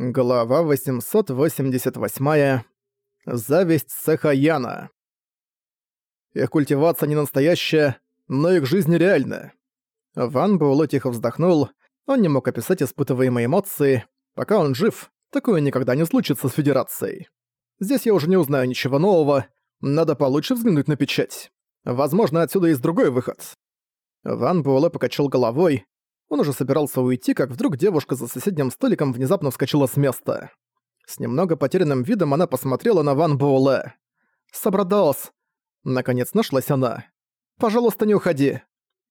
Глава 888. Зависть Сахаяна. Их культивация не настоящая, но их жизнь реальна. Ван Буэлэ тихо вздохнул, он не мог описать испытываемые эмоции. Пока он жив, такое никогда не случится с Федерацией. Здесь я уже не узнаю ничего нового, надо получше взглянуть на печать. Возможно, отсюда есть другой выход. Ван Буэлэ покачал головой, он уже собирался уйти, как вдруг девушка за соседним столиком внезапно вскочила с места. С немного потерянным видом она посмотрела на Ван Буэлэ. «Собрадос!» Наконец нашлась она. «Пожалуйста, не уходи!»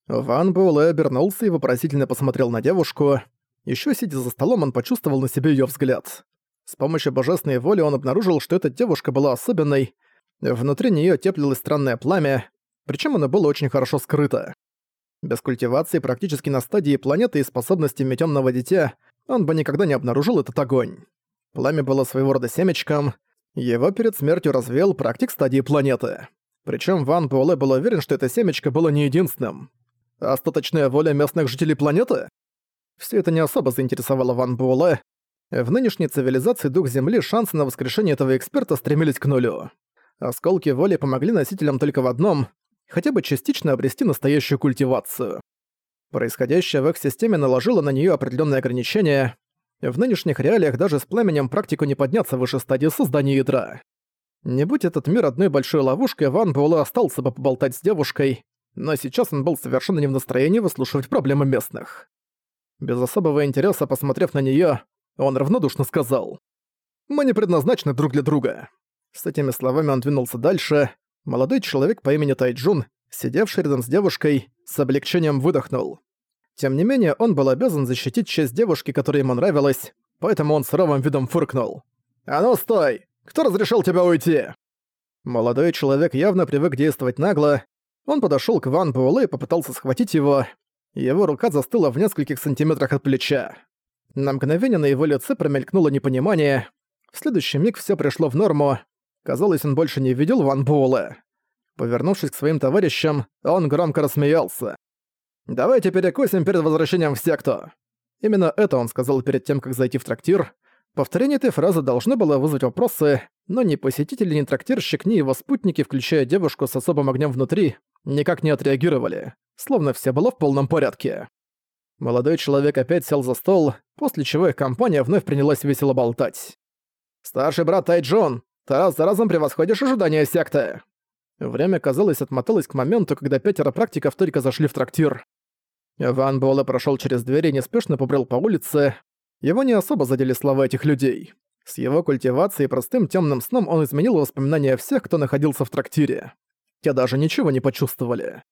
Ван Буэлэ обернулся и вопросительно посмотрел на девушку. Ещё сидя за столом, он почувствовал на себе её взгляд. С помощью божественной воли он обнаружил, что эта девушка была особенной. Внутри неё теплилось странное пламя, причём оно было очень хорошо скрыто. Без культивации практически на стадии планеты и способностями тёмного дитя он бы никогда не обнаружил этот огонь. Пламя было своего рода семечком, его перед смертью развеял практик стадии планеты. Причём Ван Буэлэ был уверен, что это семечко было не единственным. Остаточная воля местных жителей планеты? Всё это не особо заинтересовало Ван Буэлэ. В нынешней цивилизации Дух Земли шансы на воскрешение этого эксперта стремились к нулю. Осколки воли помогли носителям только в одном хотя бы частично обрести настоящую культивацию. Происходящее в их системе наложило на нее определенные ограничения. В нынешних реалиях даже с пламенем практику не подняться выше стадии создания ядра. Не будь этот мир одной большой ловушкой, Ван Буэлэ остался бы поболтать с девушкой, но сейчас он был совершенно не в настроении выслушивать проблемы местных. Без особого интереса, посмотрев на нее, он равнодушно сказал. «Мы не предназначены друг для друга». С этими словами он двинулся дальше, Молодой человек по имени Тайджун, сидевший рядом с девушкой, с облегчением выдохнул. Тем не менее, он был обязан защитить честь девушки, которая ему нравилась, поэтому он с ровым видом фыркнул. «А ну стой! Кто разрешил тебя уйти?» Молодой человек явно привык действовать нагло. Он подошёл к Ван Буэлэ и попытался схватить его. Его рука застыла в нескольких сантиметрах от плеча. На мгновение на его лице промелькнуло непонимание. В следующий миг всё пришло в норму, Казалось, он больше не видел Ван Буэлэ. Повернувшись к своим товарищам, он громко рассмеялся. «Давайте перекусим перед возвращением в секту». Именно это он сказал перед тем, как зайти в трактир. Повторение этой фразы должно было вызвать вопросы, но ни посетители, ни трактирщик, ни его спутники, включая девушку с особым огнем внутри, никак не отреагировали, словно все было в полном порядке. Молодой человек опять сел за стол, после чего их компания вновь принялась весело болтать. «Старший брат Тайджон, ты раз за разом превосходишь ожидания секты. Время, казалось, отмоталось к моменту, когда пятеро практиков только зашли в трактир. Ван Буэлэ прошёл через дверь и неспешно побрел по улице. Его не особо задели слова этих людей. С его культивацией и простым тёмным сном он изменил воспоминания всех, кто находился в трактире. Те даже ничего не почувствовали.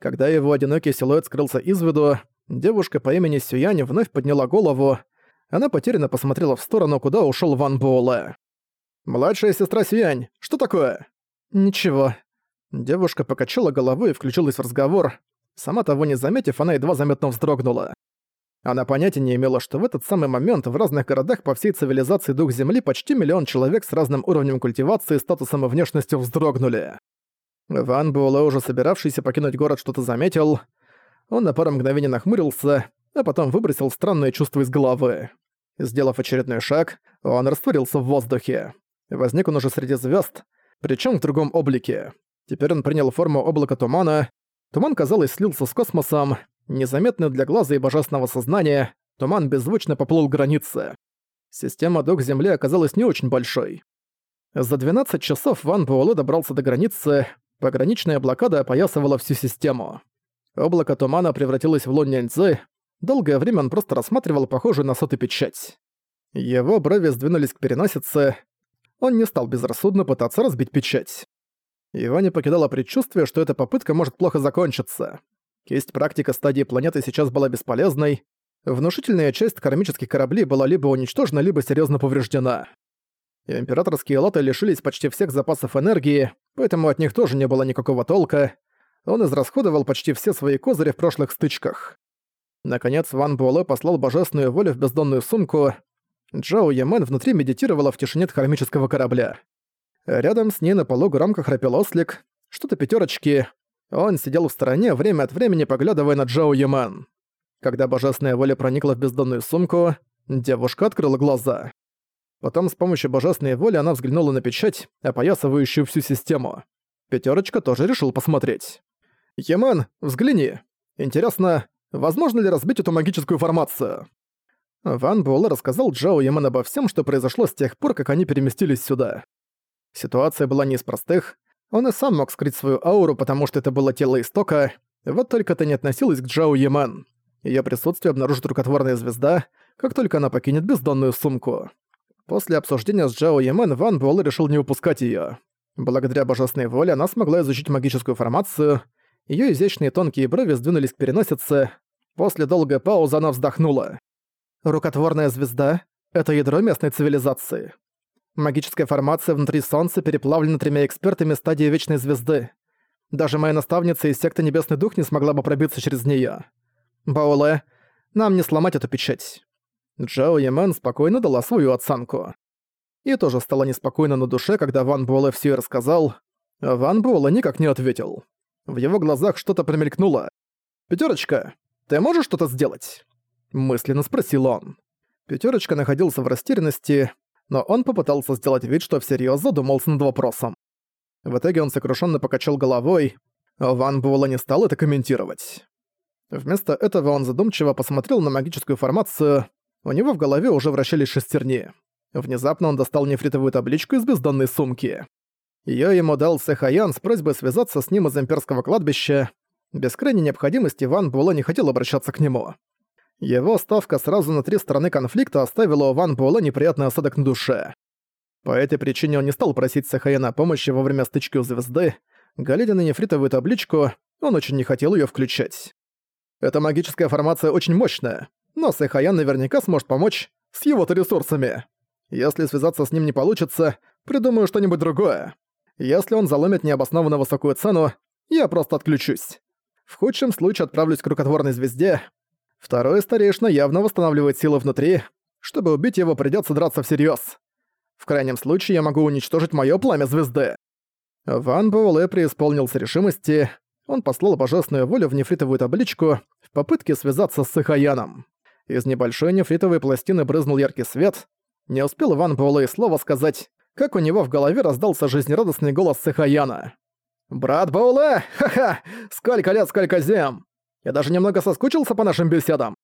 Когда его одинокий силуэт скрылся из виду, девушка по имени Сюянь вновь подняла голову. Она потерянно посмотрела в сторону, куда ушёл Ван Буэлэ. «Младшая сестра Сиань, что такое?» «Ничего». Девушка покачала головой и включилась в разговор. Сама того не заметив, она едва заметно вздрогнула. Она понятия не имела, что в этот самый момент в разных городах по всей цивилизации Дух Земли почти миллион человек с разным уровнем культивации, статусом и внешностью вздрогнули. Ван Буэлэ, уже собиравшийся покинуть город, что-то заметил. Он на пару мгновений нахмурился, а потом выбросил странное чувство из головы. Сделав очередной шаг, он растворился в воздухе. Возник он уже среди звезд, причем в другом облике. Теперь он принял форму облака тумана. Туман, казалось, слился с космосом. Незаметный для глаза и божественного сознания, туман беззвучно поплыл границы. Система дух Земли оказалась не очень большой. За 12 часов Ван Буэлэ добрался до границы, пограничная блокада опоясывала всю систему. Облако тумана превратилось в лунь Няньцзы, долгое время он просто рассматривал похожую на соты печать. Его брови сдвинулись к переносице, он не стал безрассудно пытаться разбить печать. Его не покидало предчувствие, что эта попытка может плохо закончиться. Кисть практика стадии планеты сейчас была бесполезной, внушительная часть кармических кораблей была либо уничтожена, либо серьезно повреждена. Императорские лоты лишились почти всех запасов энергии, поэтому от них тоже не было никакого толка. Он израсходовал почти все свои козыри в прошлых стычках. Наконец, Ван Буэлэ послал божественную волю в бездонную сумку, Джао Ямен внутри медитировала в тишине хромического корабля. Рядом с ней на полу громко храпел ослик, что-то пятерочки. Он сидел в стороне, время от времени поглядывая на Джао Ямен. Когда божественная воля проникла в бездонную сумку, девушка открыла глаза. Потом с помощью божественной воли она взглянула на печать, опоясывающую всю систему. Пятерочка тоже решил посмотреть. «Ямен, взгляни. Интересно, возможно ли разбить эту магическую формацию?» Ван Буэлэ рассказал Джао Ямен обо всем, что произошло с тех пор, как они переместились сюда. Ситуация была не из простых. Он и сам мог скрыть свою ауру, потому что это было тело истока, вот только это не относилось к Джао Ямен. Её присутствие обнаружит рукотворная звезда, как только она покинет бездонную сумку. После обсуждения с Джао Ямен Ван Буэлэ решил не упускать её. Благодаря божественной воле она смогла изучить магическую формацию, её изящные тонкие брови сдвинулись к переносице. После долгой паузы она вздохнула. «Рукотворная звезда — это ядро местной цивилизации. Магическая формация внутри Солнца переплавлена тремя экспертами стадии Вечной Звезды. Даже моя наставница из секты Небесный Дух не смогла бы пробиться через неё. Баоле, нам не сломать эту печать. Джао Ямен спокойно дала свою оценку. И тоже стало неспокойно на душе, когда Ван Буэлэ всё рассказал. Ван Буэлэ никак не ответил. В его глазах что-то промелькнуло. «Пятёрочка, ты можешь что-то сделать?» Мысленно спросил он. Пятёрочка находился в растерянности, но он попытался сделать вид, что всерьёз задумался над вопросом. В итоге он сокрушенно покачал головой, а Ван Буэлэ не стал это комментировать. Вместо этого он задумчиво посмотрел на магическую формацию, у него в голове уже вращались шестерни. Внезапно он достал нефритовую табличку из бездонной сумки. Её ему дал Сэхаян с просьбой связаться с ним из имперского кладбища. Без крайней необходимости Ван Буэлэ не хотел обращаться к нему. Его ставка сразу на три стороны конфликта оставила у Ван Буэлэ неприятный осадок на душе. По этой причине он не стал просить Сэхаяна о помощи во время стычки у звезды. Глядя на нефритовую табличку, он очень не хотел её включать. Эта магическая формация очень мощная, но Сэхаян наверняка сможет помочь с его-то ресурсами. Если связаться с ним не получится, придумаю что-нибудь другое. Если он заломит необоснованно высокую цену, я просто отключусь. В худшем случае отправлюсь к рукотворной звезде. Второй старейшина явно восстанавливает силы внутри. Чтобы убить его, придётся драться всерьёз. В крайнем случае я могу уничтожить моё пламя звезды. Ван Буэлэ преисполнился решимости. Он послал божественную волю в нефритовую табличку в попытке связаться с Сахаяном. Из небольшой нефритовой пластины брызнул яркий свет. Не успел Иван Буэлэ и слова сказать, как у него в голове раздался жизнерадостный голос Сахаяна. «Брат Бауле! Ха-ха! Сколько лет, сколько зем! Я даже немного соскучился по нашим беседам.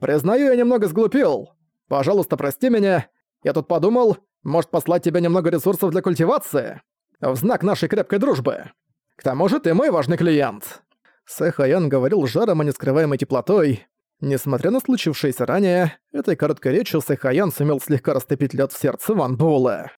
Признаю, я немного сглупил. Пожалуйста, прости меня. Я тут подумал, может послать тебе немного ресурсов для культивации? В знак нашей крепкой дружбы. К тому же ты мой важный клиент». Сэхаян говорил жаром и нескрываемой теплотой. Несмотря на случившееся ранее, этой короткой речью Сэхаян сумел слегка растопить лед в сердце Ван Буэлэ.